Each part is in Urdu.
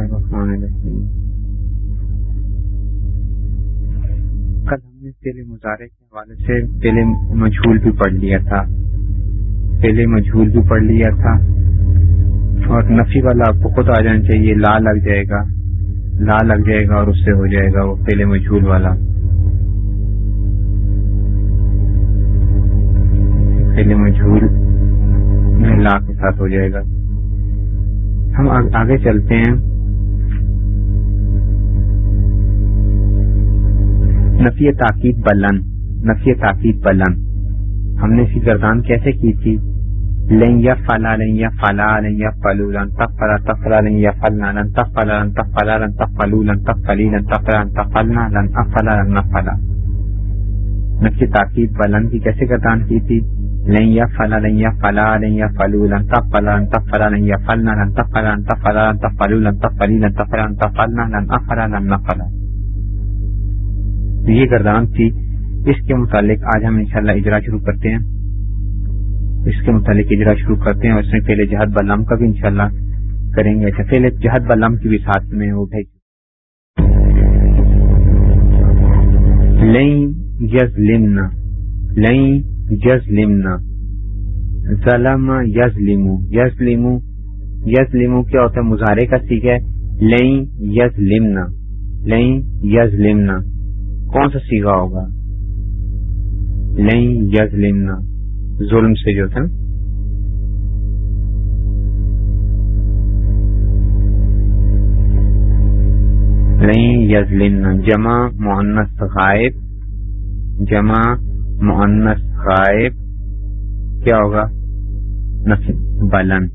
اللہ الرحمن الرحیم۔ کل ہم نے پہلے مظاہرے کے حوالے سے پہلے مجھول بھی پڑھ لیا تھا۔ پہلے مجھول بھی پڑھ لیا تھا۔ اور نفی والا آپ کو خود آ جانا چاہیے، لا لگ جائے گا۔ لا لگ جائے گا اور اس سے ہو جائے گا وہ پہلے مجھول والا۔ پہلے مجھول میں لا کے ساتھ ہو جائے گا۔ ہم آگے چلتے ہیں۔ نفی تاکید بلن نفی تاکید بلن ہم نے اس کی گردان کیسے کی تھی لن یا فلا لن یا فلا لن یا فلو لن تفلا تفلا لن یا فلنا لن تفلا لن تفلا لن تفلو لن تفلی لن تفلا لن تفلنا لن افلا لن نفلا نفی تاکید بلن کی کیسے گردان کی تھی لن یا فلا لن یا فلا لن یا فلو لن تفلا لن تفلا لن یا فلنا لن تفلا لن تفلا لن تفلو لن تفلی لن تفلا لن تفلنا لن افلا لن نفلا یہ گردان تھی۔ اس کے متعلق آج ہم انشاءاللہ اجرا شروع کرتے ہیں۔ اس کے متعلق اجرا شروع کرتے ہیں اور اس میں پہلے جہد بلام کا بھی انشاءاللہ کریں گے۔ اچھا پہلے جہد بلام کی بھی ساتھ میں اٹھے لئی یز لمنا لئی یز لمنا ظلم یز لیمو یز لیمو یز لیمو کیا ہوتا ہے؟ مظاہرے کا سیکھ ہے۔ لئی یز لمنا لئی یز لمنا کون سا سیگا ہوگا؟ لئی یز لمنا ظلم سے جو تھا لئی یز لمنا جمع معنس غائب، جمع معنس غائب، کیا ہوگا؟ نفی بلن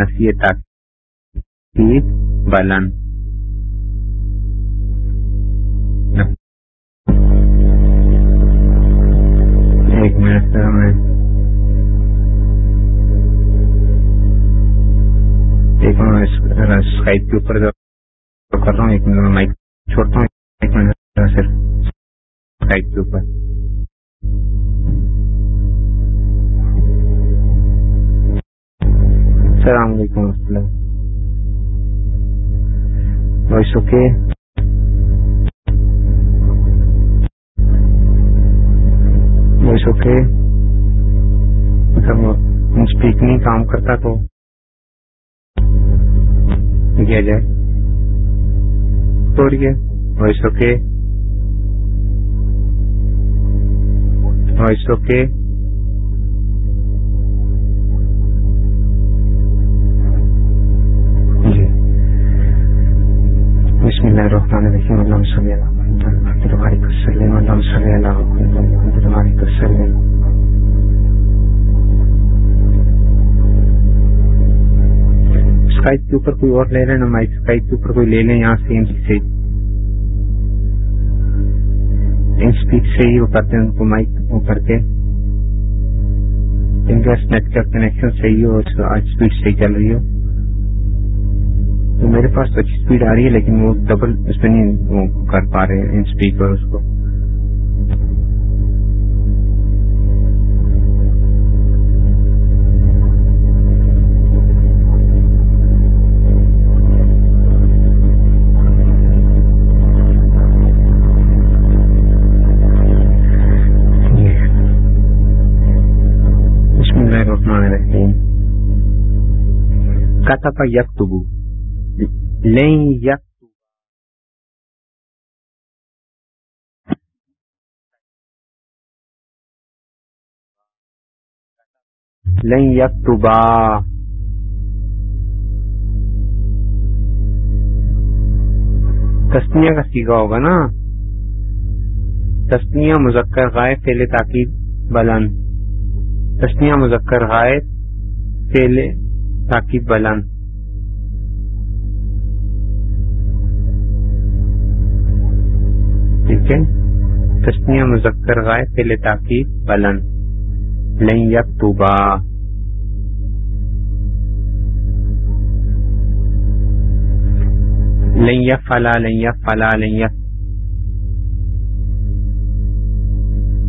نفی تاکید، بلن۔ ایک منٹ سر میں ایک منٹ اسکائپ کے اوپر کر رہا ہوں ایک منٹ میں مائک چھوڑتا ہوں ایک منٹ سر اسکائپ کے اوپر السلام علیکم و رحمۃ اللہ وائس اوکے وائس اوکے مطلب اسپیک نہیں، کام کرتا تو کیا جائے۔ توڑیے وائس اوکے وائس اوکے جی۔ بسم اللہ الرحمن الرحیم۔ اللہ علیہ صلی اللہ اسکائپ کے اوپر کوئی اور لے لیں نا مائک اسکائپ کے اوپر کوئی لے لیں یہاں سے ان سے اسپیک سے ہی وہ کرتے ہیں ان کو مائک وہ کر کے ان کا نیٹ کا کنیکشن صحیح ہو آج اسپیڈ صحیح چل رہی ہو میرے پاس تو اچھی اسپیڈ آ رہی ہے، لیکن وہ ڈبل اس میں نہیں کر پا رہے ان اسپیکر اس کو۔ کتب یکتبو۔ لن یکتب لن یکتبا تسنیہ کا سیگا ہوگا نا؟ تسنیہ مذکر غائب پہلے تاکید، بلند. تسنیہ مذکر غائب پہلے تاکید، بلند. ٹھیک تسنیہ مذکر غائب پہلے تاکید بلند۔ لن یکتبا۔ لن یفعلا لن یفعلا، لن یف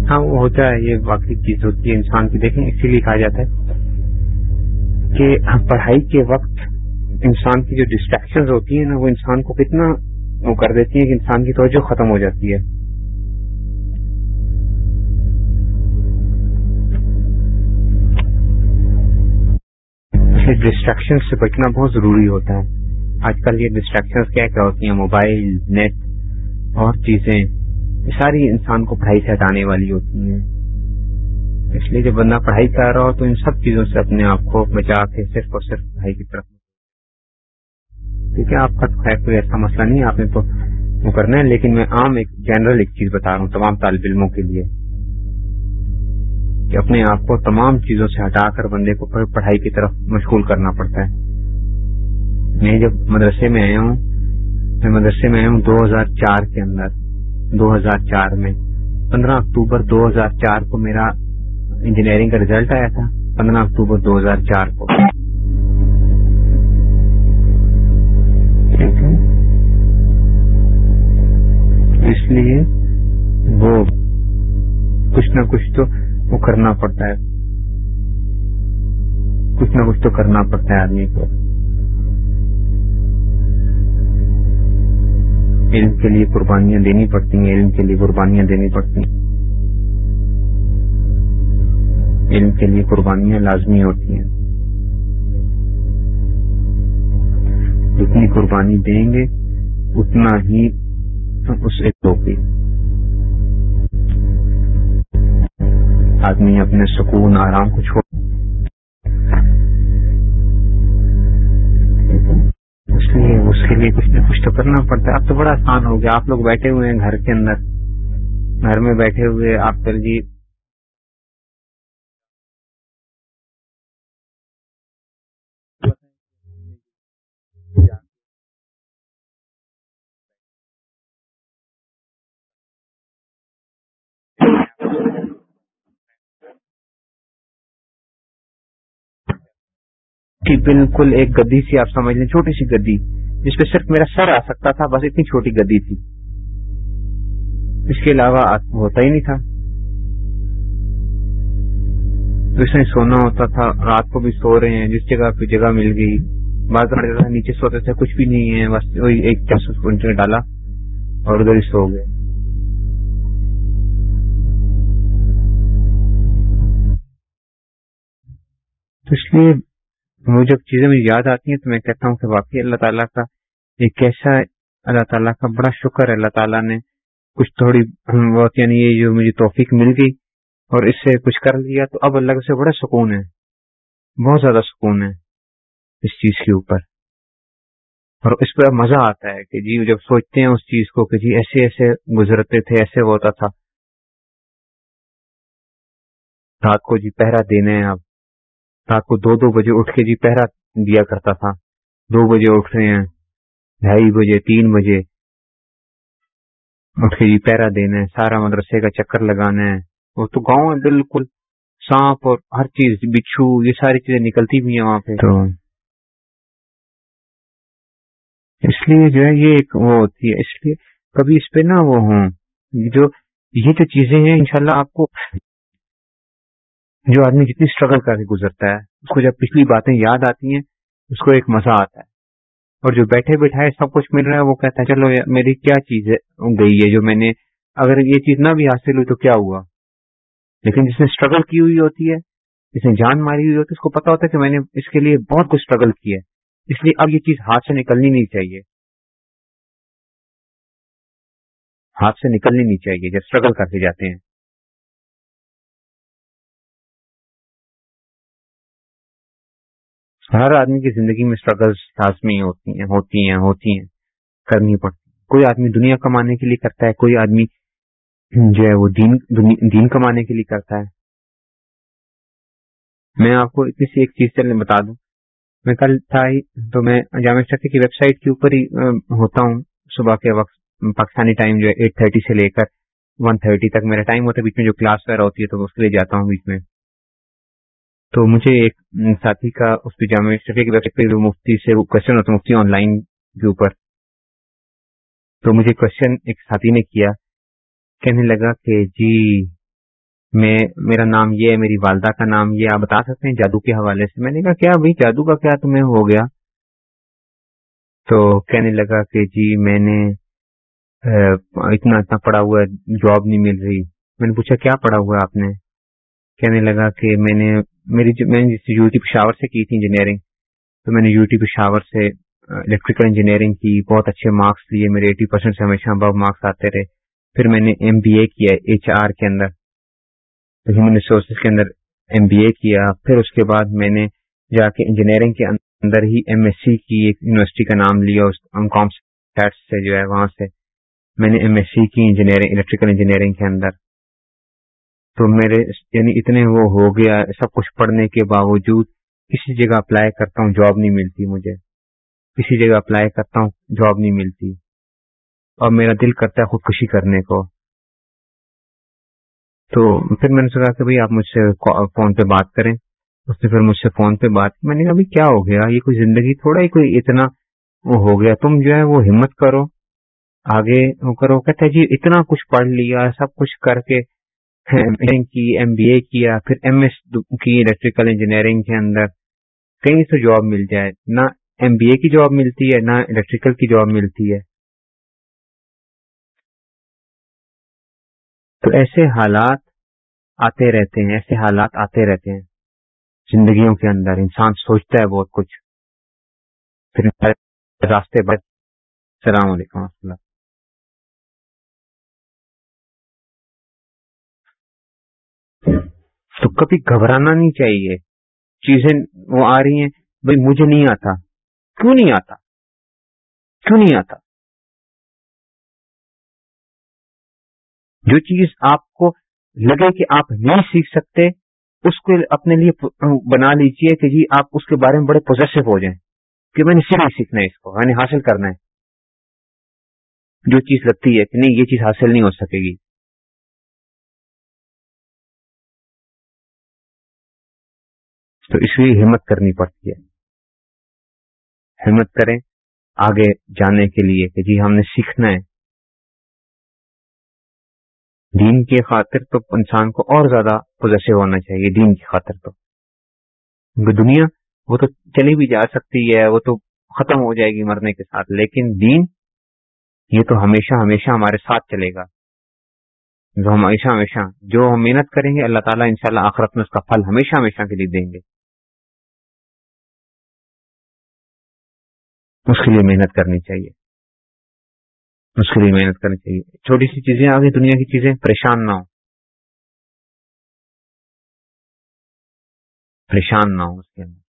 ہاں وہ ہوتا ہے، یہ واقعی چیز ہوتی ہے انسان کی، دیکھیں، اسی لیے کہا جاتا ہے کہ پڑھائی کے وقت انسان کی جو ڈسٹریکشن ہوتی ہیں نا، وہ انسان کو کتنا وہ کر دیتی ہیں کہ انسان کی توجہ ختم ہو جاتی ہے۔ ڈسٹریکشن سے بچنا بہت ضروری ہوتا ہے۔ آج کل یہ ڈسٹریکشن کیا کیا ہوتی ہیں؟ موبائل نیٹ اور چیزیں۔ یہ ساری انسان کو پڑھائی سے ہٹانے والی ہوتی ہیں۔ اس لیے جب بندہ پڑھائی کر رہا ہو تو ان سب چیزوں سے اپنے آپ کو بچا کے صرف اور صرف پڑھائی کی طرف ٹھیک ہے آپ کا تو خیر کوئی ایسا مسئلہ نہیں آپ نے تو وہ کرنا ہے، لیکن میں عام ایک جنرل ایک چیز بتا رہا ہوں، تمام طالب علموں کے لیے۔ کہ اپنے آپ کو تمام چیزوں سے ہٹا کر بندے کو پڑھائی کی طرف مشغول کرنا پڑتا ہے۔ میں جب مدرسے میں آیا ہوں، میں مدرسے میں آیا ہوں دو ہزار چار کے اندر، دو ہزار چار میں۔ پندرہ اکتوبر دو ہزار چار کو میرا انجینئرنگ کا ریزلٹ آیا تھا، پندرہ اکتوبر دو ہزار چار کو۔ اس لیے وہ کچھ نہ کچھ تو وہ کرنا پڑتا ہے۔ کچھ نہ کچھ تو کرنا پڑتا ہے آدمی کو۔ علم کے لیے قربانیاں دینی پڑتی ہیں، علم کے لیے قربانیاں دینی پڑتی ہیں۔ علم کے لیے قربانیاں لازمی ہوتی ہیں۔ جتنی قربانی دیں گے، اتنا ہی اسے ہوگی آدمی اپنے سکون، آرام کو چھوڑ۔ اس لیے اس کے لیے کچھ نہ کچھ تو کرنا پڑتا ہے۔ اب تو بڑا آسان ہو گیا۔ آپ لوگ بیٹھے ہوئے ہیں گھر کے اندر۔ گھر میں بیٹھے ہوئے آپ کر جی بالکل ایک گدی سی، آپ سمجھ لیں، چھوٹی سی گدی، جس پہ صرف میرا سر آ سکتا تھا، بس اتنی چھوٹی گدی تھی۔ اس کے علاوہ ہوتا ہی نہیں تھا۔ جس میں سونا ہوتا تھا، رات کو بھی سو رہے ہیں، جس جگہ پہ جگہ مل گئی۔ بعض نیچے سوتے تھے، کچھ بھی نہیں ہے، بس وہی ایک چار ڈالا اور ادھر ہی سو گئے۔ تو اس لیے وہ جب چیزیں مجھے یاد آتی ہیں تو میں کہتا ہوں کہ واقعی اللہ تعالیٰ کا ایک ایسا اللہ تعالیٰ کا بڑا شکر ہے، اللہ تعالیٰ نے کچھ تھوڑی بہت یعنی یہ جو مجھے توفیق مل گئی اور اس سے کچھ کر لیا تو اب اللہ سے بڑا سکون ہے، بہت زیادہ سکون ہے اس چیز کے اوپر۔ اور اس پہ مزہ آتا ہے کہ جی جب سوچتے ہیں اس چیز کو کہ جی ایسے ایسے گزرتے تھے، ایسے ہوتا تھا۔ رات کو جی پہرا دینے ہیں اب رات کو دو دو بجے اٹھ کے جی پہرا دیا کرتا تھا۔ دو بجے اٹھ رہے ہیں، ڈھائی بجے، تین بجے اٹھ کے جی پہرا دینا ہے، سارا مدرسے کا چکر لگانا ہے۔ وہ تو گاؤں ہے بالکل سانپ اور ہر چیز، بچھو، یہ ساری چیزیں نکلتی بھی ہیں وہاں پہ۔ تو اس لیے جو ہے یہ ایک وہ ہوتی ہے، اس لیے کبھی اس پہ نہ وہ ہوں۔ جو یہ جو چیزیں ہیں، انشاءاللہ آپ کو جو آدمی جتنی اسٹرگل کر کے گزرتا ہے، اس کو جب پچھلی باتیں یاد آتی ہیں، اس کو ایک مزہ آتا ہے۔ اور جو بیٹھے بیٹھائے سب کچھ مل رہا ہے، وہ کہتا ہے، چلو میری کیا چیز گئی ہے جو میں نے۔ اگر یہ چیز نہ بھی حاصل ہوئی تو کیا ہوا؟ لیکن جس نے اسٹرگل کی ہوئی ہوتی ہے، جس نے جان ماری ہوئی ہوتی ہے، اس کو پتا ہوتا ہے کہ میں نے اس کے لیے بہت کچھ اسٹرگل کیا ہے۔ اس لیے اب یہ چیز ہاتھ سے نکلنی نہیں چاہیے۔ ہاتھ سے نکلنی نہیں چاہیے، جب اسٹرگل کر کے جاتے ہیں۔ ہر آدمی کی زندگی میں اسٹرگلس لازمی ہوتی ہیں ہوتی ہیں ہوتی ہیں، کرنی پڑتی کوئی آدمی دنیا کمانے کے لیے کرتا ہے، کوئی آدمی جو ہے وہ دین دین کمانے کے لیے کرتا ہے۔ میں آپ کو اتنی سی ایک چیز چلنے بتا دوں۔ میں کل تھا ہی تو میں جامع سٹی کی ویب سائٹ کے اوپر ہی ہوتا ہوں۔ صبح کے وقت پاکستانی ٹائم جو ہے، ایٹ تھرٹی سے لے کر ون تھرٹی تک میرا ٹائم ہوتا ہے۔ بیچ میں جو کلاس وغیرہ ہوتی ہے تو اس کے لیے جاتا ہوں بیچ میں۔ تو مجھے ایک ساتھی کا اس پہ جامع مفتی سے کوشچن ہوتا مفتی آن لائن کے اوپر۔ تو مجھے کوشچن ایک ساتھی نے کیا، کہنے لگا کہ جی میں، میرا نام یہ ہے، میری والدہ کا نام یہ، آپ بتا سکتے ہیں جادو کے حوالے سے؟ میں نے کہا، کیا بھائی، جادو کا کیا تمہیں ہو گیا؟ تو کہنے لگا کہ جی میں نے اتنا اتنا پڑھا ہوا جاب نہیں مل رہی۔ میں نے پوچھا، کیا پڑھا ہوا آپ نے؟ کہنے لگا کہ میں نے میری میں نے یو ٹی پشاور سے کی تھی انجینئرنگ تو میں نے یو ٹی پشاور سے الیکٹریکل انجینئرنگ کی بہت اچھے مارکس لیے میرے ایٹی پرسینٹ سے ہمیشہ ابو مارکس آتے رہے۔ پھر میں نے ایم بی اے کیا ایچ آر کے اندر۔ ہیومن ریسورسز کے اندر ایم بی اے کیا۔ پھر اس کے بعد میں نے جا کے انجینئرنگ کے اندر ہی ایم ایس سی کی ایک یونیورسٹی کا نام لیا سے جو ہے وہاں سے۔ میں نے ایم ایس سی کی انجینئرنگ الیکٹریکل انجینئرنگ کے اندر۔ تو میرے یعنی اتنے وہ ہو گیا، سب کچھ پڑھنے کے باوجود کسی جگہ اپلائی کرتا ہوں جاب نہیں ملتی مجھے۔ کسی جگہ اپلائی کرتا ہوں جاب نہیں ملتی۔ اور میرا دل کرتا ہے خودکشی کرنے کو۔ تو پھر میں نے سوچا کہ بھائی آپ مجھ سے فون پہ بات کریں۔ اس نے پھر مجھ سے فون پہ بات میں نے کہا بھائی کیا ہو گیا؟ یہ کوئی زندگی تھوڑا ہی کوئی اتنا وہ ہو گیا۔ تم جو ہے وہ ہمت کرو، آگے وہ کرو۔ کہتے جی اتنا کچھ پڑھ لیا، سب کچھ کر کے کی ایم بی اے کیا، پھر ایم ایس کی الیکٹریکل انجینئرنگ کے اندر کہیں سے جاب مل جائے، نہ ایم بی اے کی جاب ملتی ہے، نہ الیکٹریکل کی جاب ملتی ہے۔ تو ایسے حالات آتے رہتے ہیں، ایسے حالات آتے رہتے ہیں زندگیوں کے اندر، انسان سوچتا ہے بہت کچھ۔ پھر راستے بچ السلام علیکم تو کبھی گھبرانا نہیں چاہیے۔ چیزیں وہ آ رہی ہیں۔ بھائی مجھے نہیں آتا۔ کیوں نہیں آتا؟ کیوں نہیں آتا؟ جو چیز آپ کو لگے کہ آپ نہیں سیکھ سکتے، اس کو اپنے لیے بنا لیجیے کہ جی آپ اس کے بارے میں بڑے پوزیسو ہو جائیں۔ کہ میں نے صرف سیکھنا ہے اس کو، میں نے حاصل کرنا ہے۔ جو چیز لگتی ہے کہ نہیں، یہ چیز حاصل نہیں ہو سکے گی۔ تو اس لیے ہمت کرنی پڑتی ہے۔ ہمت کریں، آگے جانے کے لیے کہ جی ہم نے سیکھنا ہے۔ دین کی خاطر تو انسان کو اور زیادہ پوزیسو ہونا چاہیے، دین کی خاطر تو۔ دنیا وہ تو چلی بھی جا سکتی ہے، وہ تو ختم ہو جائے گی مرنے کے ساتھ، لیکن دین یہ تو ہمیشہ ہمیشہ ہمارے ساتھ چلے گا۔ جو ہمیشہ ہمیشہ جو ہم محنت کریں گے، اللہ تعالیٰ انشاءاللہ شاء آخرت میں اس کا پھل ہمیشہ ہمیشہ کے لیے دیں گے۔ اس کے لیے محنت کرنی چاہیے۔ اس کے لیے محنت کرنی چاہیے۔ چھوٹی سی چیزیں، آگے دنیا کی چیزیں، پریشان نہ ہو۔ پریشان نہ ہو اس کے اندر۔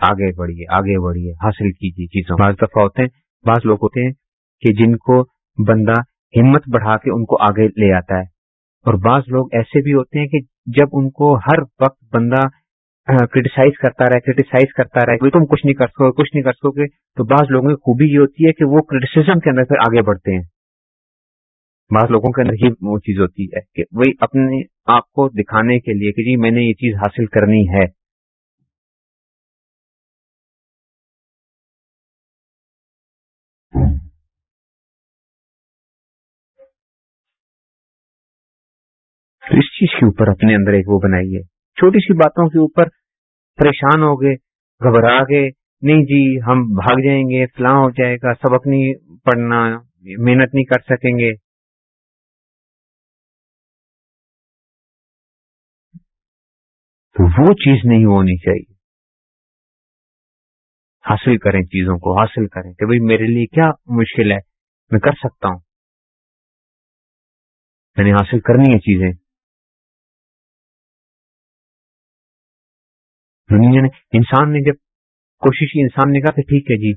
آگے بڑھیے آگے بڑھیے، حاصل کیجیے چیزوں۔ بعض دفعہ ہوتے ہیں، بعض لوگ ہوتے ہیں کہ جن کو بندہ ہمت بڑھا کے ان کو آگے لے آتا ہے۔ اور بعض لوگ ایسے بھی ہوتے ہیں کہ جب ان کو ہر وقت بندہ کرٹیسائز کرتا رہے کرٹیسائز کرتا رہے تم کچھ نہیں کر سکو، کچھ نہیں کر سکو گے تو بعض لوگوں کی خوبی یہ ہوتی ہے کہ وہ کرٹیسزم کے اندر پھر آگے بڑھتے ہیں۔ بعض لوگوں کے اندر ہی وہ چیز ہوتی ہے کہ وہی اپنے آپ کو دکھانے کے لیے کہ جی میں نے یہ چیز حاصل کرنی ہے۔ اس چیز کے اوپر اپنے اندر ایک وہ بنائیے، چھوٹی سی باتوں کے اوپر پریشان ہو گئے، گھبرا گئے، نہیں جی ہم بھاگ جائیں گے، فلاں ہو جائے گا، سبق نہیں پڑھنا، محنت نہیں کر سکیں گے۔ تو وہ چیز نہیں ہونی چاہیے۔ حاصل کریں چیزوں کو، حاصل کریں کہ بھائی میرے لیے کیا مشکل ہے، میں کر سکتا ہوں۔ میں نے حاصل کرنی ہے چیزیں۔ دنیا نے انسان نے جب کوشش کی، انسان نے کہا کہ ٹھیک ہے جی۔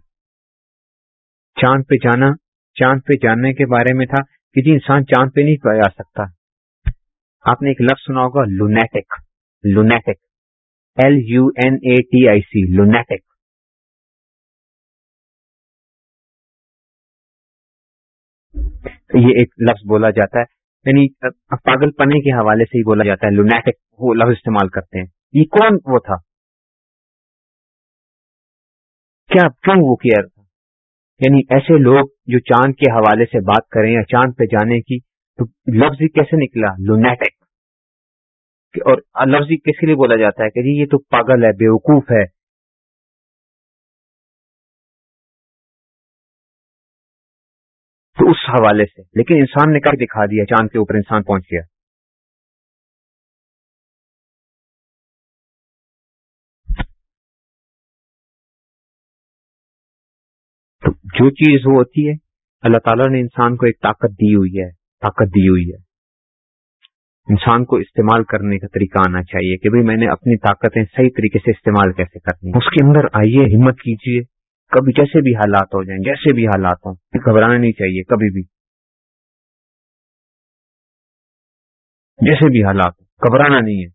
چاند پہ جانا، چاند پہ جاننے کے بارے میں تھا کہ جی انسان چاند پہ نہیں جا سکتا۔ آپ نے ایک لفظ سنا ہوگا lunatic lunatic L U N A T I C lunatic یہ ایک لفظ بولا جاتا ہے یعنی پاگل پنے کے حوالے سے ہی بولا جاتا ہے لونیٹک وہ لفظ استعمال کرتے ہیں۔ یہ کون وہ تھا؟ کیا کیوں وہ کیا تھا؟ یعنی ایسے لوگ جو چاند کے حوالے سے بات کریں یا چاند پہ جانے کی، تو لفظ کیسے نکلا؟ لونیٹک اور لفظ کس کے لیے بولا جاتا ہے کہ جی یہ تو پاگل ہے، بیوقوف ہے؟ تو اس حوالے سے، لیکن انسان نے کر دکھا دیا؟ چاند کے اوپر انسان پہنچ گیا۔ جو چیز وہ ہوتی ہے، اللہ تعالیٰ نے انسان کو ایک طاقت دی ہوئی ہے، طاقت دی ہوئی ہے۔ انسان کو استعمال کرنے کا طریقہ آنا چاہیے کہ بھئی میں نے اپنی طاقتیں صحیح طریقے سے استعمال کیسے کرنی اس کے اندر آئیے، ہمت کیجیے۔ کبھی جیسے بھی حالات ہو جائیں، جیسے بھی حالات ہوں، گھبرانا نہیں چاہیے کبھی بھی۔ جیسے بھی حالات ہو گھبرانا نہیں ہے۔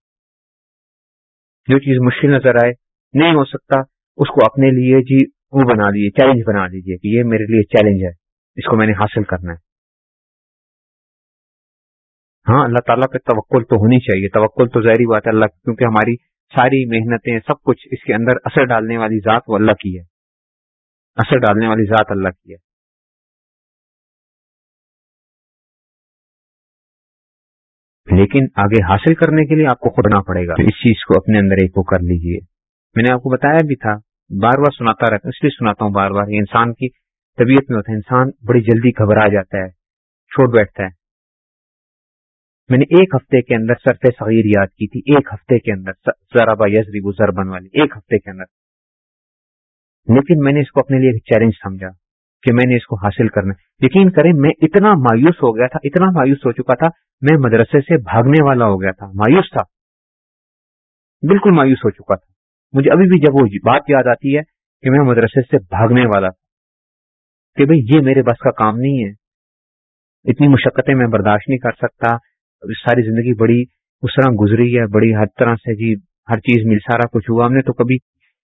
جو چیز مشکل نظر آئے، نہیں ہو سکتا، اس کو اپنے لیے جی وہ بنا لیجیے چیلنج بنا لیجیے کہ یہ میرے لیے چیلنج ہے، اس کو میں نے حاصل کرنا ہے۔ ہاں اللہ تعالیٰ پہ توکل تو ہونی چاہیے۔ توکل تو ظاہری بات ہے، اللہ کیونکہ ہماری ساری محنتیں سب کچھ اس کے اندر اثر ڈالنے والی ذات وہ اللہ کی ہے۔ اثر ڈالنے والی ذات اللہ کی ہے۔ لیکن آگے حاصل کرنے کے لیے آپ کو خودنا پڑے گا۔ اس چیز کو اپنے اندر ایک کو کر لیجیے۔ میں نے آپ کو بتایا بھی تھا بار بار سناتا رہتا ہوں اس لیے سناتا ہوں بار بار۔ انسان کی طبیعت میں ہوتا ہے، انسان بڑی جلدی گھبرا جاتا ہے چھوڑ بیٹھتا ہے۔ میں نے ایک ہفتے کے اندر سرف صغیر یاد کی تھی، ایک ہفتے کے اندر۔ ذرا با یزری وہ زربن والی ایک ہفتے کے اندر۔ لیکن میں نے اس کو اپنے لیے ایک چیلنج سمجھا کہ میں نے اس کو حاصل کرنا یقین کریں، میں اتنا مایوس ہو گیا تھا، اتنا مایوس ہو چکا تھا، میں مدرسے سے بھاگنے والا ہو گیا تھا، مایوس تھا۔ بالکل مایوس ہو چکا تھا۔ مجھے ابھی بھی جب وہ بات یاد آتی ہے کہ میں مدرسے سے بھاگنے والا تھا، کہ بھئی یہ میرے بس کا کام نہیں ہے، اتنی مشقتیں میں برداشت نہیں کر سکتا ساری زندگی بڑی اس طرح گزری ہے، بڑی ہر طرح سے جی ہر چیز مل سارا کچھ ہوا۔ ہم نے تو کبھی،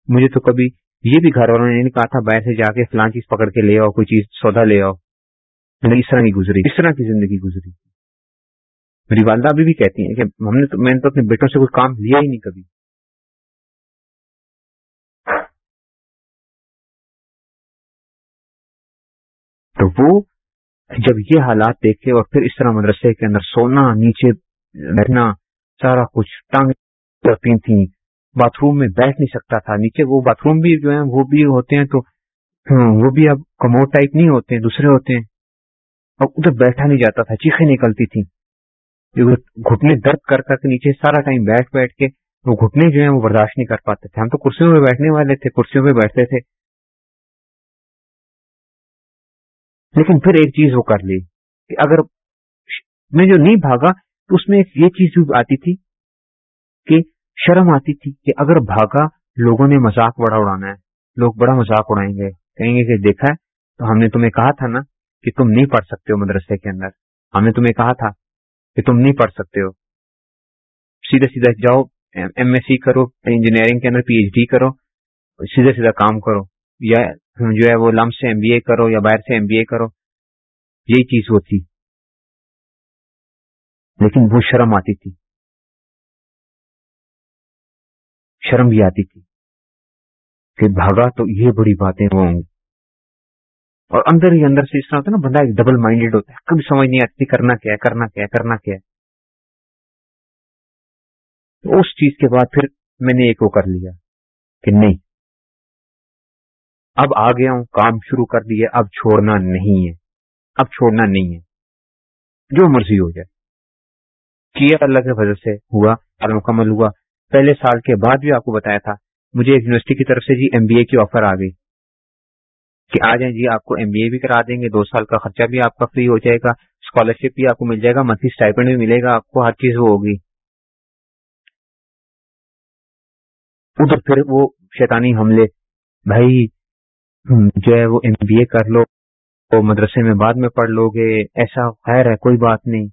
مجھے تو کبھی یہ بھی گھر والوں نے نہیں کہا تھا، باہر سے جا کے فلاں چیز پکڑ کے لے آؤ، کوئی چیز سودا لے آؤ۔ اس طرح کی گزری، اس طرح کی زندگی گزری۔ میری والدہ ابھی بھی کہتی ہیں کہ ہم نے تو، میں نے تو اپنے بیٹوں سے کوئی کام لیا ہی نہیں کبھی۔ تو وہ جب یہ حالات دیکھے اور پھر اس طرح مدرسے کے اندر سونا، نیچے بیٹھنا، سارا کچھ ٹانگ کرتی تھیں باتھ روم میں بیٹھ نہیں سکتا تھا، نیچے وہ باتھ روم بھی جو ہیں وہ بھی ہوتے ہیں تو ہاں، وہ بھی اب کموڈ ٹائپ نہیں ہوتے ہیں، دوسرے ہوتے ہیں۔ اب ادھر بیٹھا نہیں جاتا تھا، چیخیں نکلتی تھیں۔ گھٹنے درد کر کر کے نیچے سارا ٹائم بیٹھ بیٹھ کے وہ گھٹنے جو ہیں وہ برداشت نہیں کر پاتے تھے۔ ہم تو کرسیوں پہ بیٹھنے والے تھے، کرسیوں پہ بیٹھتے تھے۔ لیکن پھر ایک چیز وہ کر لی کہ اگر میں جو نہیں بھاگا تو اس میں یہ چیز بھی آتی تھی کہ شرم آتی تھی کہ اگر بھاگا لوگوں نے مذاق بڑا اڑانا ہے، لوگ بڑا مذاق اڑائیں گے، کہیں گے کہ دیکھا ہے، تو ہم نے تمہیں کہا تھا نا کہ تم نہیں پڑھ سکتے ہو مدرسے کے اندر۔ ہم نے تمہیں کہا تھا کہ تم نہیں پڑھ سکتے ہو۔ سیدھا سیدھا جاؤ، ایم ایس سی کرو، انجینئرنگ کے اندر پی ایچ ڈی کرو، سیدھا سیدھا کام کرو، یا جو ہے وہ لم سے ایم بی اے کرو یا باہر سے ایم بی اے کرو، یہی چیز وہ تھی لیکن وہ شرم آتی تھی۔ شرم بھی آتی تھی کہ بھاگا تو یہ بڑی باتیں ہوں۔ اور اندر ہی اندر سے اس طرح ہوتا ہے نا، بندہ ایک ڈبل مائنڈیڈ ہوتا ہے۔ کبھی سمجھ نہیں آتی کرنا کیا ہے، کرنا کیا ہے، کرنا کیا ہے۔ تو اس چیز کے بعد پھر میں نے ایک وہ کر لیا کہ نہیں اب آ گیا ہوں، کام شروع کر دیا اب چھوڑنا نہیں ہے۔ اب چھوڑنا نہیں ہے۔ جو مرضی ہو جائے۔ کیا اللہ کے وجہ سے ہوا، اور مکمل ہوا۔ پہلے سال کے بعد بھی آپ کو بتایا تھا، مجھے یونیورسٹی کی طرف سے جی ایم بی اے کی آفر آ گئی۔ کہ آ جائیں جی آپ کو ایم بی اے بھی کرا دیں گے، دو سال کا خرچہ بھی آپ کا فری ہو جائے گا اسکالرشپ بھی آپ کو مل جائے گا منتھلی اسٹائپنڈ بھی ملے گا، آپ کو ہر چیز وہ ہوگی۔ ادھر پھر وہ شیطانی حملے۔ بھائی جو ہے وہ ایم بی اے کر لو، وہ مدرسے میں بعد میں پڑھ لو گے، ایسا خیر ہے، کوئی بات نہیں۔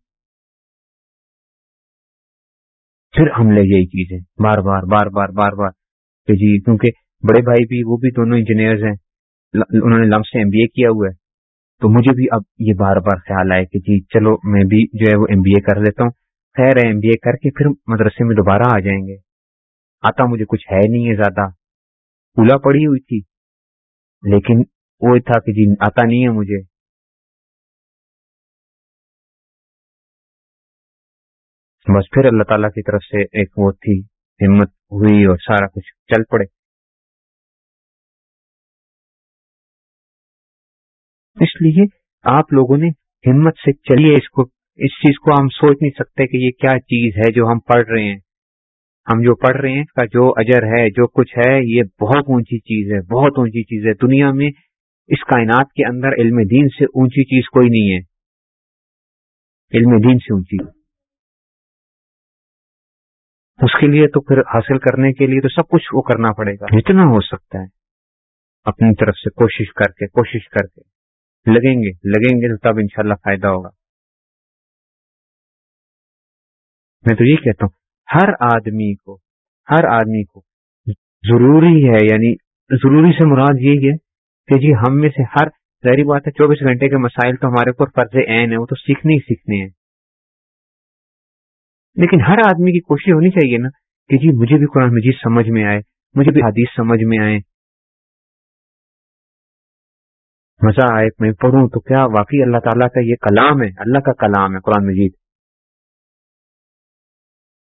پھر ہم لے یہی چیزیں، بار بار بار بار بار بار۔ کہ جی کیونکہ بڑے بھائی بھی، وہ بھی دونوں انجینئرز ہیں انہوں نے لمس سے ایم بی اے کیا ہوا ہے۔ تو مجھے بھی اب یہ بار بار خیال آئے کہ جی چلو میں بھی جو ہے وہ ایم بی اے کر لیتا ہوں۔ خیر ہے ایم بی اے کر کے پھر مدرسے میں دوبارہ آ جائیں گے۔ آتا مجھے کچھ ہے نہیں ہے زیادہ۔ پولا پڑی ہوئی تھی۔ لیکن وہ تھا کہ جی آتا نہیں ہے مجھے۔ بس پھر اللہ تعالی کی طرف سے ایک وہ تھی، ہمت ہوئی اور سارا کچھ چل پڑے۔ اس لیے آپ لوگوں نے ہمت سے چلیے، اس کو، اس چیز کو ہم سوچ نہیں سکتے کہ یہ کیا چیز ہے جو ہم پڑھ رہے ہیں۔ ہم جو پڑھ رہے ہیں، اس کا جو اجر ہے، جو کچھ ہے، یہ بہت اونچی چیز ہے، بہت اونچی چیز ہے۔ دنیا میں اس کائنات کے اندر علم دین سے اونچی چیز کوئی نہیں ہے۔ علم دین سے اونچی۔ اس کے لیے تو پھر حاصل کرنے کے لیے تو سب کچھ وہ کرنا پڑے گا۔ جتنا ہو سکتا ہے۔ اپنی طرف سے کوشش کر کے، کوشش کر کے۔ لگیں گے لگیں گے تو تب انشاءاللہ فائدہ ہوگا۔ میں تو یہ کہتا ہوں ہر آدمی کو، ہر آدمی کو ضروری ہے یعنی ضروری سے مراد یہی ہے کہ جی ہم میں سے ہر، ظاہری بات ہے، چوبیس گھنٹے کے مسائل تو ہمارے اوپر فرض عین ہے وہ تو سیکھنے ہی سیکھنے ہیں۔ لیکن ہر آدمی کی کوشش ہونی چاہیے نا کہ جی مجھے بھی قرآن مجید سمجھ میں آئے، مجھے بھی حدیث سمجھ میں آئے۔ مزہ آئے، میں پڑھوں تو کیا واقعی اللہ تعالیٰ کا یہ کلام ہے، اللہ کا کلام ہے قرآن مجید۔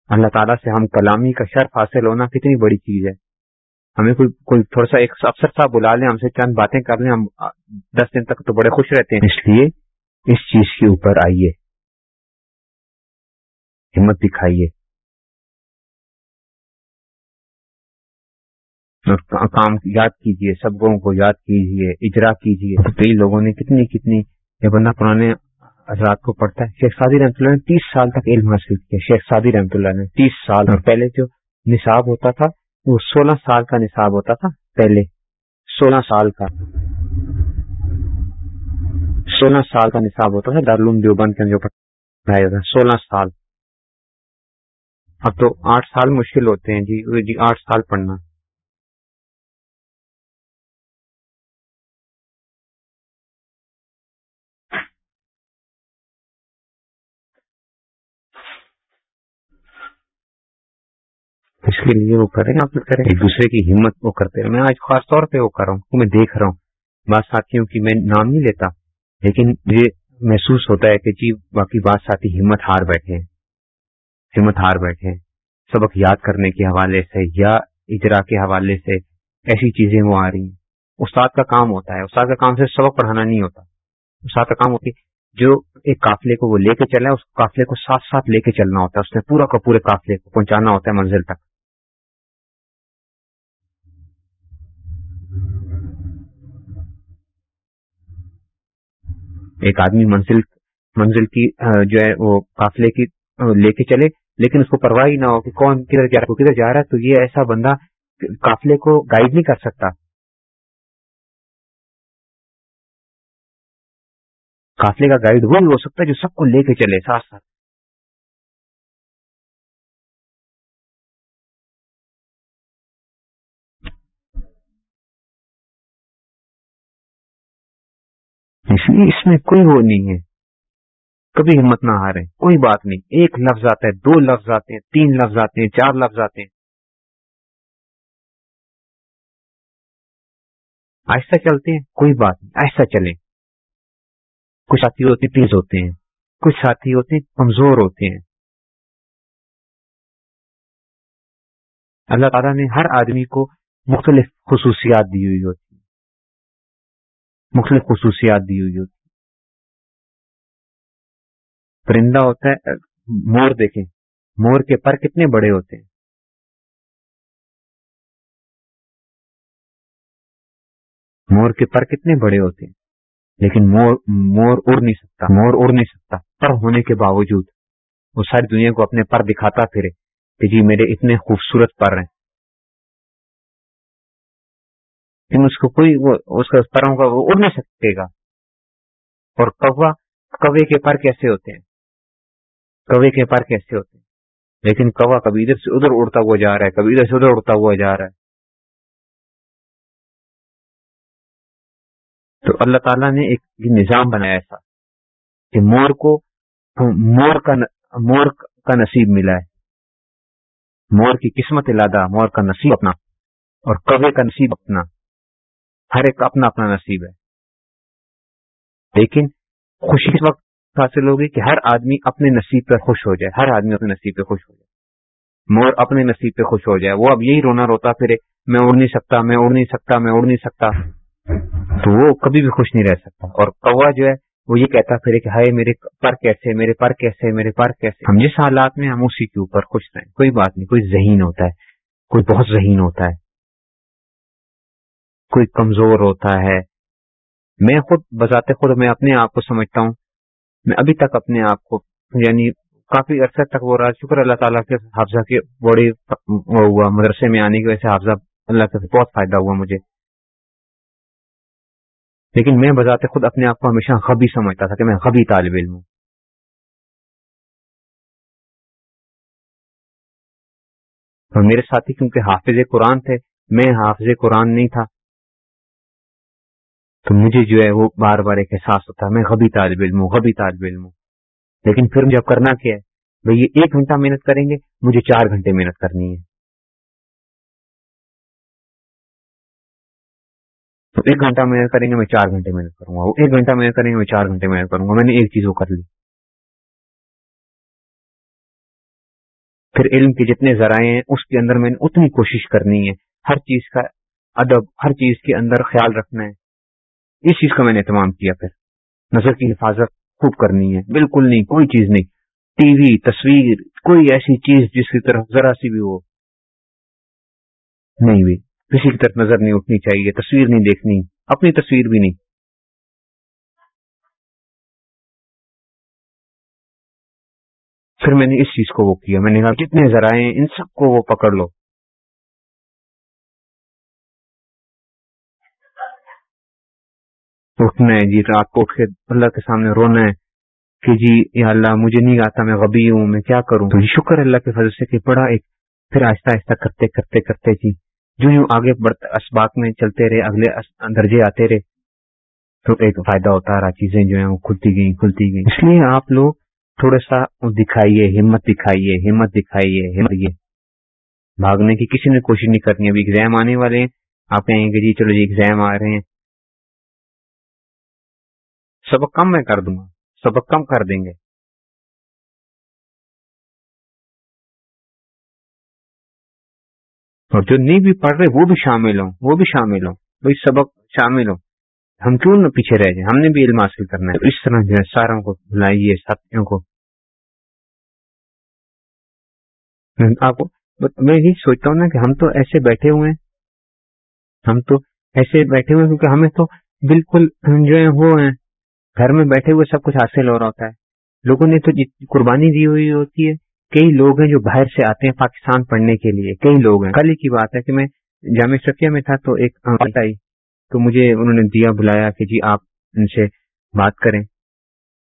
اللہ تعالیٰ سے ہم کلامی کا شرف حاصل ہونا کتنی بڑی چیز ہے۔ ہمیں کوئی کوئی تھوڑا سا ایک افسر صاحب بلا لیں، ہم سے چند باتیں کر لیں، ہم دس دن تک تو بڑے خوش رہتے ہیں۔ اس لیے اس چیز کے اوپر آئیے۔ ہمت دکھائیے۔ کام یاد کیجیے سبوں کو یاد کیجیے، اجرا کیجیے۔ کئی لوگوں نے کتنی کتنی، یہ بندہ پرانے حضرات کو پڑھتا ہے۔ شیخ سعدی رحمۃ اللہ نے تیس سال تک علم حاصل کیا۔ شیخ سعدی رحمۃ اللہ نے تیس سال اور پہلے جو نصاب ہوتا تھا وہ سولہ سال کا نصاب ہوتا تھا۔ پہلے سولہ سال کا۔ سولہ سال کا نصاب ہوتا تھا دارالعلوم دیوبند کے جو پڑھایا ہے سولہ سال۔ اب تو آٹھ سال مشکل ہوتے ہیں۔ جی جی آٹھ سال پڑھنا۔ اس کے لیے وہ کریں، آپ کریں۔ ایک دوسرے کی ہمت وہ کرتے ہیں۔ میں آج خاص طور پہ وہ کر رہا ہوں میں دیکھ رہا ہوں۔ بعض ساتھیوں کی میں نام نہیں لیتا، لیکن مجھے محسوس ہوتا ہے کہ جی باقی بعض ساتھی ہمت ہار بیٹھے ہیں۔ ہمت ہار بیٹھے ہیں۔ سبق یاد کرنے کے حوالے سے یا اجرا کے حوالے سے ایسی چیزیں وہ آ رہی ہیں۔ استاد کا کام ہوتا ہے۔ استاد کا کام سے سبق پڑھانا نہیں ہوتا۔ استاد کا کام ہوتی جو ایک قافلے کو وہ لے کے چلا ہے، اس قافلے کو ساتھ ساتھ لے کے چلنا ہوتا ہے۔ اس نے پورا کا پورے قافلے کو پہنچانا ہوتا ہے منزل تک۔ ایک آدمی منزل منزل کی جو ہے وہ قافلے کی لے کے چلے، لیکن اس کو پرواہ ہی نہ ہو کہ کون کدھر جا رہا ہے کدھر جا رہا ہے، تو یہ ایسا بندہ قافلے کو گائیڈ نہیں کر سکتا۔ قافلے کا گائیڈ وہی ہو سکتا ہے جو سب کو لے کے چلے، ساتھ ساتھ۔ اس لیے اس میں کوئی وہ نہیں ہے۔ کبھی ہمت نہ ہارے کوئی بات نہیں۔ ایک لفظ آتا ہے، دو لفظ آتے ہیں، تین لفظ آتے ہیں، چار لفظ آتے ہیں۔ آہستہ چلتے ہیں، کوئی بات نہیں، آہستہ چلیں۔ کچھ ساتھی ہوتے تیز ہوتے ہیں۔ کچھ ساتھی ہوتے کمزور ہوتے ہیں۔ اللہ تعالیٰ نے ہر آدمی کو مختلف خصوصیات دی ہوئی ہوتی مختلف خصوصیات دی ہوئی ہوتی پرندہ ہوتا ہے، مور دیکھیں، مور کے پر کتنے بڑے ہوتے ہیں۔ مور کے پر کتنے بڑے ہوتے ہیں، لیکن مور مور اڑ نہیں سکتا، مور اڑ نہیں سکتا۔ پر ہونے کے باوجود وہ ساری دنیا کو اپنے پر دکھاتا پھرے کہ جی میرے اتنے خوبصورت پر ہیں۔ لیکن اس کو کوئی وہ اس کا پروں کا وہ اڑ نہیں سکے گا۔ اور کوا کوے کے پر کیسے ہوتے ہیں؟ کوے کے پر کیسے ہوتے ہیں؟ لیکن کوا کبھی ادھر سے ادھر اڑتا ہوا جا رہا ہے، کبھی ادھر سے ادھر اڑتا ہوا جا رہا ہے۔ تو اللہ تعالیٰ نے ایک نظام بنایا ایسا کہ مور کو مور کا مور کا نصیب ملا ہے۔ مور کی قسمت الادا مور کا نصیب اپنا اور کوے کا نصیب اپنا۔ ہر ایک اپنا اپنا نصیب ہے۔ لیکن خوشی اس وقت حاصل ہوگی کہ ہر آدمی اپنے نصیب پہ خوش ہو جائے، ہر آدمی اپنے نصیب پہ خوش ہو جائے۔ مور اپنے نصیب پہ خوش ہو جائے، وہ اب یہی رونا روتا پھر میں اڑ نہیں سکتا، میں اڑ نہیں سکتا، میں اڑ نہیں سکتا۔ تو وہ کبھی بھی خوش نہیں رہ سکتا۔ اور کوا جو ہے، وہ یہ کہتا پھر کہ ہائے، میرے پر کیسے، میرے پر کیسے، میرے پر کیسے۔ ہم جس حالات میں ہم اسی کے اوپر خوش رہیں۔ کوئی بات نہیں، کوئی ذہین ہوتا ہے، کوئی بہت ذہین ہوتا ہے۔ کوئی کمزور ہوتا ہے۔ میں خود بذات خود میں اپنے آپ کو سمجھتا ہوں۔ میں ابھی تک اپنے آپ کو یعنی کافی عرصہ تک وہ رہا شکر اللہ تعالیٰ کے حافظہ کے بڑی ہوا، مدرسے میں آنے کی وجہ سے حافظہ اللہ کے بہت فائدہ ہوا مجھے۔ لیکن میں بذات خود اپنے آپ کو ہمیشہ غبی سمجھتا تھا کہ میں غبی طالب علم ہوں۔ اور میرے ساتھی کیونکہ حافظ قرآن تھے، میں حافظ قرآن نہیں تھا۔ تو مجھے جو ہے وہ بار بار ایک احساس ہوتا ہے، میں غبی طالب علم ہوں، غبی طالب علم ہوں۔ لیکن پھر جب کرنا کیا ہے بھائی یہ ایک گھنٹہ محنت کریں گے، مجھے چار گھنٹے محنت کرنی ہے۔ تو ایک گھنٹہ محنت کریں گے، میں چار گھنٹے محنت کروں گا۔ وہ ایک گھنٹہ محنت کریں گے، میں چار گھنٹے محنت کروں گا۔ میں نے ایک چیز وہ کر لی۔ پھر علم کے جتنے ذرائع ہیں، اس کے اندر میں نے اتنی کوشش کرنی ہے۔ ہر چیز کا ادب، ہر چیز کے اندر خیال رکھنا ہے۔ اس چیز کا میں نے اہتمام کیا پھر۔ نظر کی حفاظت خوب کرنی ہے، بالکل نہیں، کوئی چیز نہیں۔ ٹی وی، تصویر، کوئی ایسی چیز جس کی طرف ذرا سی بھی ہو۔ نہیں بھی، کسی کی طرف نظر نہیں اٹھنی چاہیے، تصویر نہیں دیکھنی، اپنی تصویر بھی نہیں۔ پھر میں نے اس چیز کو وہ کیا، میں نے کہا، کتنے ذرائع ان سب کو وہ پکڑ لو۔ اٹھنا ہے جی رات کو اٹھ کے اللہ کے سامنے رونا ہے کہ جی یا اللہ، مجھے نہیں آتا، میں غبی ہوں، میں کیا کروں؟ تو جی، شکر اللہ کے فضل سے کہ بڑا ایک پھر آہستہ آہستہ کرتے کرتے کرتے جی جو یوں آگے بڑھتے اسباق میں چلتے رہے، اگلے درجے آتے رہے، تو ایک فائدہ ہوتا رہا چیزیں جو ہیں وہ کھلتی گئیں کھلتی گئیں۔ اس لیے آپ لوگ تھوڑا سا دکھائیے، ہمت دکھائیے ہمت دکھائیے، ہمت بھاگنے کی کسی نے کوشش نہیں کرنی، ابھی ایگزام آنے والے ہیں، آپ کہیں گے جی چلو جی ایگزام آ رہے ہیں۔ سبق کم میں کر دوں گا، سبق کم کر دیں گے۔ اور جو نہیں بھی پڑھ رہے، وہ بھی شامل ہوں، وہ بھی شامل ہوں۔ بھائی سبق شامل ہوں۔ ہم کیوں نہ پیچھے رہ جائیں؟ ہم نے بھی علم حاصل کرنا ہے۔ اس طرح جو ہے، ساروں کو بلائیے، ساتھیوں کو۔ آپ میں یہی سوچتا ہوں نا کہ ہم تو ایسے بیٹھے ہوئے ہیں۔ ہم تو ایسے بیٹھے ہوئے کیونکہ ہمیں تو بالکل جو ہے، وہ ہیں۔ گھر میں بیٹھے ہوئے سب کچھ حاصل ہو رہا ہوتا ہے۔ لوگوں نے تو قربانی دی ہوئی ہوتی ہے۔ کئی لوگ ہیں جو باہر سے آتے ہیں پاکستان پڑھنے کے لیے۔ کئی لوگ ہیں۔ کل ہی کی بات ہے کہ میں جامع شکیہ میں تھا تو ایک آئی۔ تو مجھے انہوں نے دیا، بلایا کہ جی آپ ان سے بات کریں۔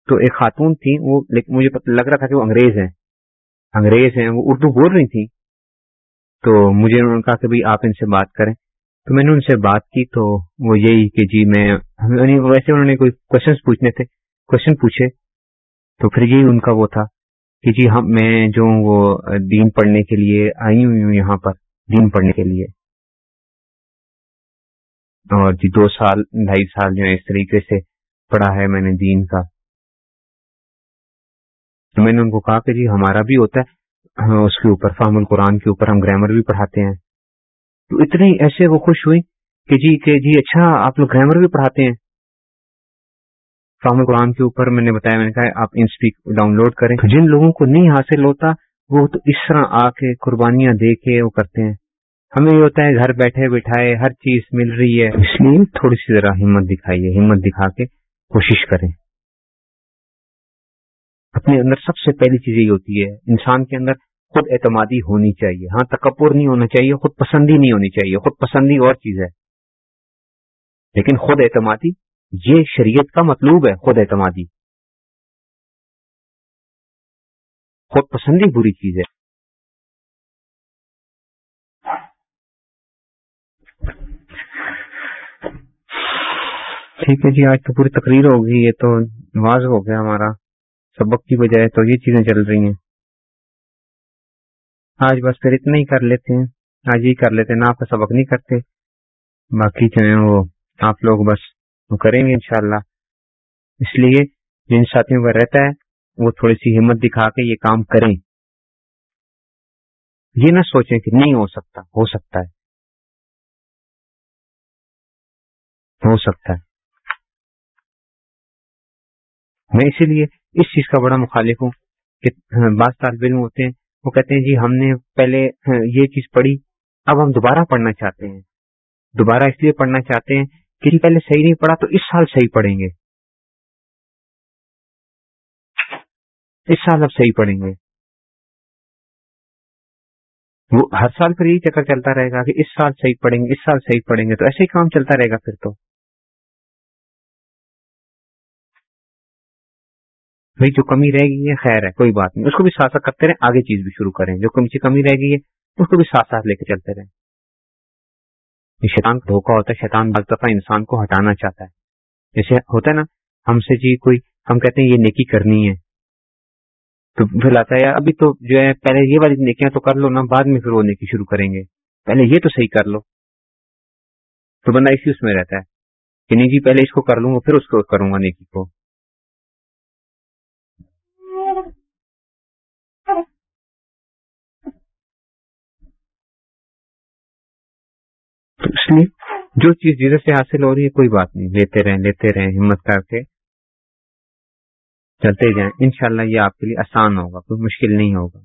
تو ایک خاتون تھی، وہ مجھے لگ رہا تھا کہ وہ انگریز ہیں۔ انگریز ہیں، وہ اردو بول رہی تھی تو مجھے انہوں نے کہا کہ بھائی آپ ان سے بات کریں۔ تو میں نے ان سے بات کی تو وہ یہی کہ جی میں یعنی ویسے انہوں نے کوئی کوشچن پوچھنے تھے کوشچن پوچھے، تو پھر یہی ان کا وہ تھا کہ جی ہم میں جو وہ دین پڑھنے کے لیے آئی ہوئی ہوں یہاں پر، دین پڑھنے کے لیے۔ اور جی دو سال، ڈھائی سال جو ہے اس طریقے سے پڑھا ہے میں نے دین کا۔ تو میں نے ان کو کہا کہ جی ہمارا بھی ہوتا ہے، اس کے اوپر فام القرآن کے اوپر ہم گرامر بھی پڑھاتے ہیں۔ تو اتنے ایسے وہ خوش ہوئی کہ جی کہ جی اچھا آپ لوگ گرامر بھی پڑھاتے ہیں۔ فام قرآن کے اوپر میں نے بتایا، میں نے کہا، آپ انسپیک ڈاؤن لوڈ کریں۔ جن لوگوں کو نہیں حاصل ہوتا، وہ تو اس طرح آ کے قربانیاں دے کے وہ کرتے ہیں۔ ہمیں یہ ہوتا ہے، گھر بیٹھے بٹھائے، ہر چیز مل رہی ہے۔ اس لیے تھوڑی سی ذرا ہمت دکھائیے، ہمت دکھا کے کوشش کریں۔ اپنے اندر سب سے پہلی چیز یہ ہوتی ہے، انسان کے اندر خود اعتمادی ہونی چاہیے۔ ہاں تکبر نہیں ہونا چاہیے، خود پسندی نہیں ہونی چاہیے، خود پسندی اور چیز ہے۔ لیکن خود اعتمادی، یہ شریعت کا مطلوب ہے، خود اعتمادی۔ خود پسندی بری چیز ہے۔ ٹھیک ہے جی آج تو پوری تقریر ہوگی یہ تو نواز ہو گیا ہمارا۔ سبق کی بجائے تو یہ چیزیں چل رہی ہیں۔ آج بس پھر اتنا ہی کر لیتے ہیں۔ آج ہی کر لیتے ہیں، نہ آپ کا سبق نہیں کرتے۔ باقی جو ہے وہ آپ لوگ بس وہ کریں گے انشاءاللہ۔ اس لیے جن ساتھیوں کا رہتا ہے، وہ تھوڑی سی ہمت دکھا کے یہ کام کریں۔ یہ نہ سوچیں کہ نہیں ہو سکتا ہو سکتا ہے۔ ہو سکتا ہے۔ میں اسی لیے اس چیز کا بڑا مخالف ہوں کہ بعض طالب علم ہوتے ہیں وہ کہتے ہیں جی ہم نے پہلے ہاں، یہ چیز پڑھی، اب ہم دوبارہ پڑھنا چاہتے ہیں۔ دوبارہ اس لیے پڑھنا چاہتے ہیں کہ جی پہلے صحیح نہیں پڑھا تو اس سال صحیح پڑھیں گے۔ اس سال اب صحیح پڑھیں گے۔ وہ ہر سال پھر یہی چکر چلتا رہے گا کہ اس سال صحیح پڑھیں گے، اس سال صحیح پڑھیں گے، تو ایسے ہی کام چلتا رہے گا پھر تو۔ بھائی جو کمی رہ گئی ہے، خیر ہے، کوئی بات نہیں۔ اس کو بھی ساتھ ساتھ کرتے رہیں، آگے چیز بھی شروع کریں۔ جو کمی سے کمی رہ گئی ہے، اس کو بھی ساتھ ساتھ لے کے چلتے رہیں۔ شیطان کا دھوکا ہوتا ہے، شیطان بعض دفعہ انسان کو ہٹانا چاہتا ہے۔ جیسے ہوتا ہے نا، ہم سے جی کوئی، ہم کہتے ہیں یہ نیکی کرنی ہے۔ تو پھر لاتا ہے ابھی تو جو ہے، پہلے یہ والی نیکیاں تو کر لو نا، بعد میں پھر وہ نیکی شروع کریں گے۔ پہلے یہ تو صحیح کر لو۔ تو بندہ اسی اس میں رہتا ہے کہ نہیں جی پہلے اس کو کر لوں گا پھر اس کو کروں گا نیکی کو۔ اس لیے جو چیز جدھر سے حاصل ہو رہی ہے، کوئی بات نہیں، لیتے رہیں لیتے رہیں، ہمت کر کے چلتے جائیں۔ انشاءاللہ یہ آپ کے لیے آسان ہوگا، کوئی مشکل نہیں ہوگا۔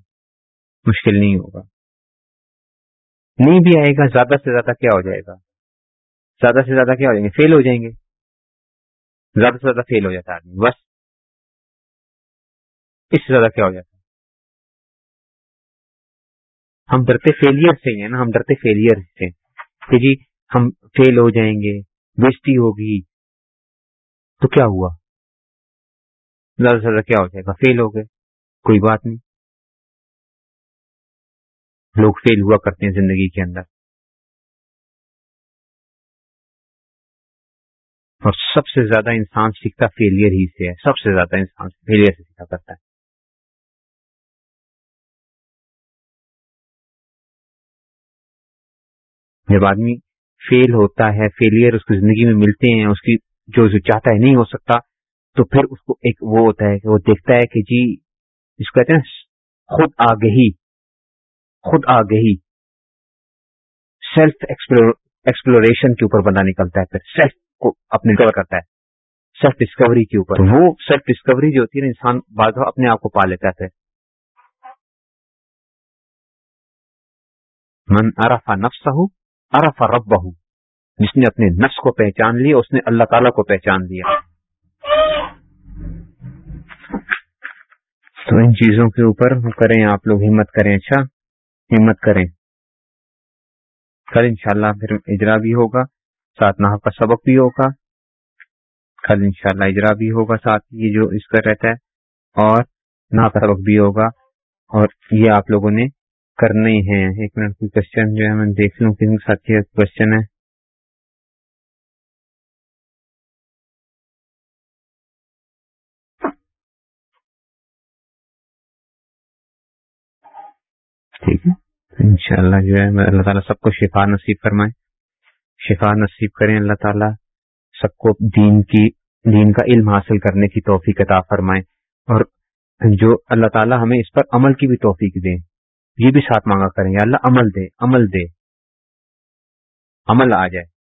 مشکل نہیں ہوگا۔ نہیں بھی آئے گا، زیادہ سے زیادہ کیا ہو جائے گا؟ زیادہ سے زیادہ کیا ہو جائیں گے؟ فیل ہو جائیں گے۔ زیادہ سے زیادہ فیل ہو جاتا آدمی، بس۔ اس سے زیادہ کیا ہو جاتا ہم ڈرتے فیلئر سے ہی ہیں نا، ہم ڈرتے فیلئر سے کہ جی ہم فیل ہو جائیں گے بےزتی ہوگی۔ تو کیا ہوا؟ زیادہ سے زیادہ کیا ہو جائے گا؟ فیل ہو گئے۔ کوئی بات نہیں۔ لوگ فیل ہوا کرتے ہیں زندگی کے اندر۔ اور سب سے زیادہ انسان سیکھتا فیلئر ہی سے ہے۔ سب سے زیادہ انسان فیلئر سے سیکھا کرتا ہے۔ جب آدمی فیل ہوتا ہے فیلئر اس کی زندگی میں ملتے ہیں اس کی جو چاہتا ہے نہیں ہو سکتا تو پھر اس کو ایک وہ ہوتا ہے کہ وہ دیکھتا ہے کہ جی اس کو کہتے ہیں خود آگہی خود آگہی سیلف ایکسپلوریشن کے اوپر بندہ نکلتا ہے پھر سیلف کو اپنے کرتا ہے سیلف ڈسکوری کے اوپر۔ وہ سیلف ڈسکوری جو ہوتی ہے انسان بعض اپنے آپ کو پا لیتا ہے۔ من ارفا نفس ہوں ارفا رب جس نے اپنے نفس کو پہچان لیا، اس نے اللہ تعالیٰ کو پہچان لیا۔ تو ان چیزوں کے اوپر کریں، آپ لوگ ہمت کریں۔ اچھا ہمت کریں۔ کل انشاءاللہ پھر اجرا بھی ہوگا، ساتھ نہ کا سبق بھی ہوگا۔ کل انشاءاللہ اجرا بھی ہوگا ساتھ یہ جو اس کا رہتا ہے، اور نہ کا سبق بھی ہوگا۔ اور یہ آپ لوگوں نے کرنے ہیں۔ ایک منٹ کی کوشچن جو ہے، میں دیکھ لوں کن ساتھی کوشچن ہے ٹھیک ہے۔ ان شاء اللہ جو ہے اللہ تعالیٰ سب کو شفا نصیب فرمائے۔ شفا نصیب کریں اللہ تعالیٰ۔ سب کو دین کی، دین کا علم حاصل کرنے کی توفیق عطا فرمائے۔ اور جو اللہ تعالیٰ ہمیں اس پر عمل کی بھی توفیق دیں یہ بھی ساتھ مانگا کریں یا اللہ عمل دے عمل دے۔ عمل آ جائے۔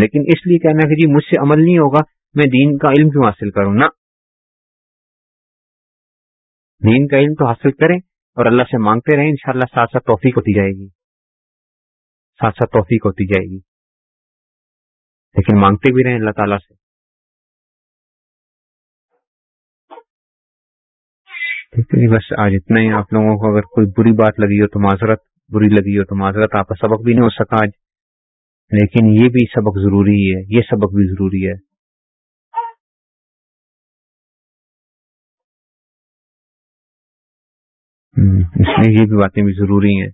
لیکن اس لیے کہنا کہ جی مجھ سے عمل نہیں ہوگا، میں دین کا علم کیوں حاصل کروں؟ نا دین کا علم تو حاصل کریں اور اللہ سے مانگتے رہیں، انشاءاللہ ساتھ ساتھ توفیق ہوتی جائے گی۔ ساتھ ساتھ توفیق ہوتی جائے گی۔ لیکن مانگتے بھی رہیں اللہ تعالیٰ سے۔ ٹھیک ہے جی بس آج اتنا ہی۔ آپ لوگوں کو اگر کوئی بری بات لگی ہو تو معذرت، بری لگی ہو تو معذرت۔ آپ کا سبق بھی نہیں ہو سکا آج۔ لیکن یہ بھی سبق ضروری ہے، یہ سبق بھی ضروری ہے۔ اس لیے یہ بھی باتیں بھی ضروری ہیں۔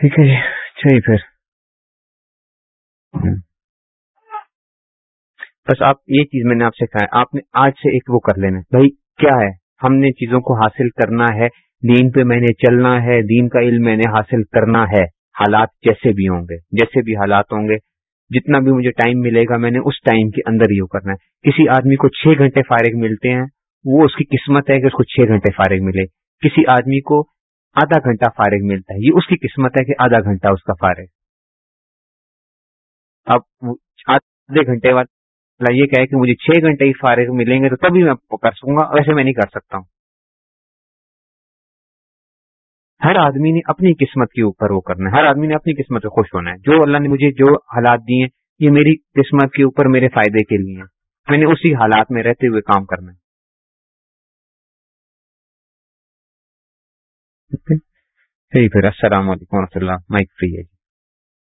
ٹھیک ہے جی چلیے پھر۔ بس آپ، یہ چیز میں نے آپ سے کہا ہے، آپ نے آج سے ایک وہ کر لینا بھائی، کیا ہے؟ ہم نے چیزوں کو حاصل کرنا ہے، دین پہ میں نے چلنا ہے، دین کا علم میں نے حاصل کرنا ہے۔ حالات جیسے بھی ہوں گے، جیسے بھی حالات ہوں گے، جتنا بھی مجھے ٹائم ملے گا، میں نے اس ٹائم کے اندر ہی کرنا ہے۔ کسی آدمی کو چھ گھنٹے فارغ ملتے ہیں، وہ اس کی قسمت ہے کہ اس کو چھ گھنٹے فارغ ملے۔ کسی آدمی کو آدھا گھنٹہ فارغ ملتا ہے، یہ اس کی قسمت ہے کہ آدھا گھنٹہ اس کا فارغ۔ اب آدھے گھنٹے بعد اللہ یہ کہے کہ مجھے چھ گھنٹے ہی فارغ ملیں گے تو تبھی میں کر سکوں گا، ویسے میں نہیں کر سکتا ہوں۔ ہر آدمی نے اپنی قسمت کے اوپر وہ کرنا ہے، ہر آدمی نے اپنی قسمت سے خوش ہونا ہے۔ جو اللہ نے مجھے جو حالات دیے، یہ میری قسمت کے اوپر میرے فائدے کے لیے میں نے اسی حالات میں رہتے ہوئے کام کرنا ہے۔ پھر، السلام علیکم و رحمۃ اللہ۔ مائک فری ہے جی۔